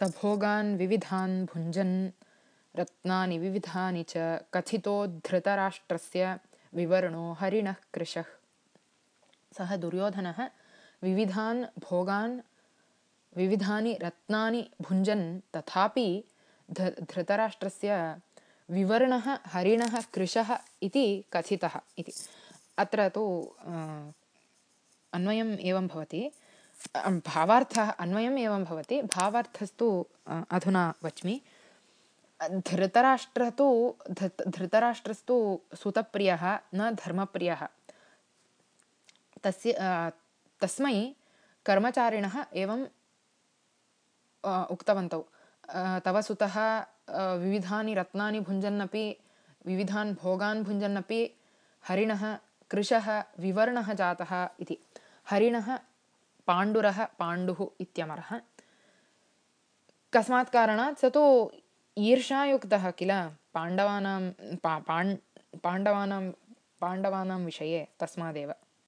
स भोगान् विविधान् भुञ्जन् रत्नानि विविधानि च कथितो धृतराष्ट्रस्य विवर्णो हरिणः कृशः। सः दुर्योधनः विविधान् भोगान् विविधानि रत्नानि भुञ्जन् तथापि ध धृतराष्ट्रस्य विवर्णः हरिणः कृशः इति कथितः इति। अत्र तु अन्वयम् एवं भवति भावार्थः अन्वयम् एवं भवति। भावार्थस्तु अधुना वच्मि। धृतराष्ट्रः तु धृतराष्ट्रस्तु सुतप्रियः न धर्मप्रियः। तस्य तस्मै कर्मचारिणः एवम् उक्तवन्तौ। तव सुतः विविधानि रत्नानि भुञ्जन्नपि विविधान् भोगान् भुञ्जन्नपि हरिणः कृशः विवर्णः जातः इति। हरिणः पाण्डुरः पाण्डुः इत्यमरः। कस्मात् कारणात् स तु ईर्षायुक्तः किल पाण्डवानां पा पाण् पाण्डवानां पाण्डवानां विषये तस्मादेव